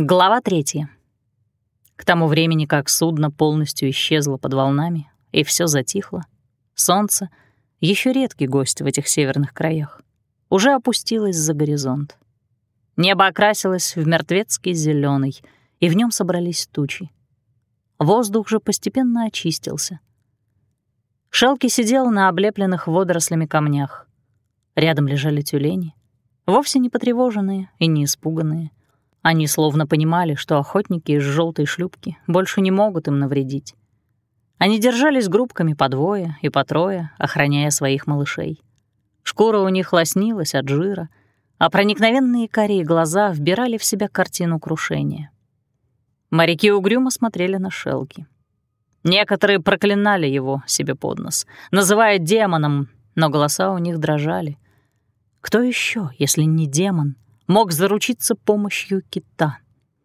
Глава третья. К тому времени, как судно полностью исчезло под волнами, и все затихло, солнце, еще редкий гость в этих северных краях, уже опустилось за горизонт. Небо окрасилось в мертвецкий зеленый, и в нем собрались тучи. Воздух же постепенно очистился. Шелки сидел на облепленных водорослями камнях. Рядом лежали тюлени, вовсе не потревоженные и не испуганные. Они словно понимали, что охотники из желтой шлюпки больше не могут им навредить. Они держались группками по двое и по трое, охраняя своих малышей. Шкура у них лоснилась от жира, а проникновенные карие глаза вбирали в себя картину крушения. Моряки угрюмо смотрели на шелки. Некоторые проклинали его себе под нос, называя демоном, но голоса у них дрожали. Кто еще, если не демон — мог заручиться помощью кита,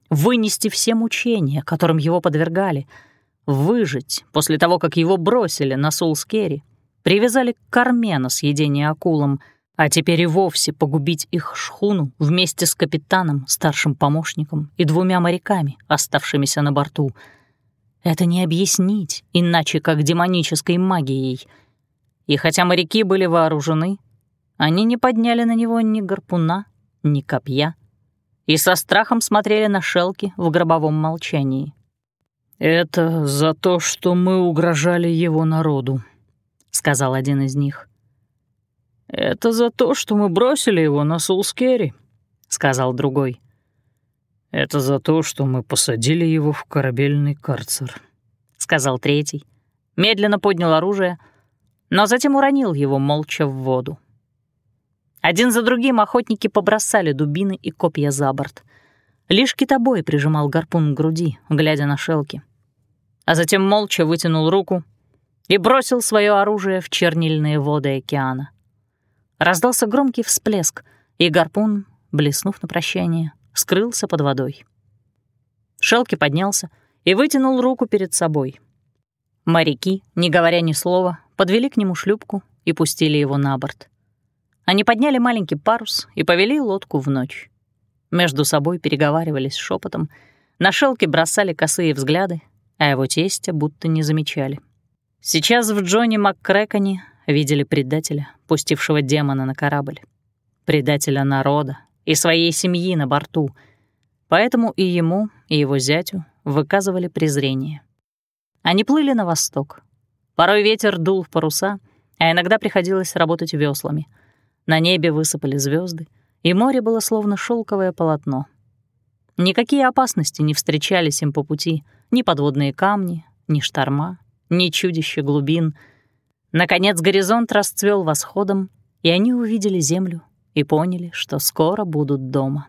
вынести все мучения, которым его подвергали, выжить после того, как его бросили на Сулскери, привязали к корме на съедение акулам, а теперь и вовсе погубить их шхуну вместе с капитаном, старшим помощником и двумя моряками, оставшимися на борту. Это не объяснить, иначе как демонической магией. И хотя моряки были вооружены, они не подняли на него ни гарпуна, ни копья, и со страхом смотрели на шелки в гробовом молчании. «Это за то, что мы угрожали его народу», — сказал один из них. «Это за то, что мы бросили его на Сулскери», — сказал другой. «Это за то, что мы посадили его в корабельный карцер», — сказал третий. Медленно поднял оружие, но затем уронил его молча в воду. Один за другим охотники побросали дубины и копья за борт. Лишь китобой прижимал гарпун к груди, глядя на шелки. А затем молча вытянул руку и бросил свое оружие в чернильные воды океана. Раздался громкий всплеск, и гарпун, блеснув на прощание, скрылся под водой. Шелки поднялся и вытянул руку перед собой. Моряки, не говоря ни слова, подвели к нему шлюпку и пустили его на борт. Они подняли маленький парус и повели лодку в ночь. Между собой переговаривались шепотом, на шелке бросали косые взгляды, а его тестя будто не замечали. Сейчас в Джонни МакКрэконе видели предателя, пустившего демона на корабль. Предателя народа и своей семьи на борту. Поэтому и ему, и его зятю выказывали презрение. Они плыли на восток. Порой ветер дул в паруса, а иногда приходилось работать веслами — на небе высыпали звезды, и море было словно шелковое полотно. Никакие опасности не встречались им по пути, ни подводные камни, ни шторма, ни чудище глубин. Наконец горизонт расцвел восходом, и они увидели землю и поняли, что скоро будут дома.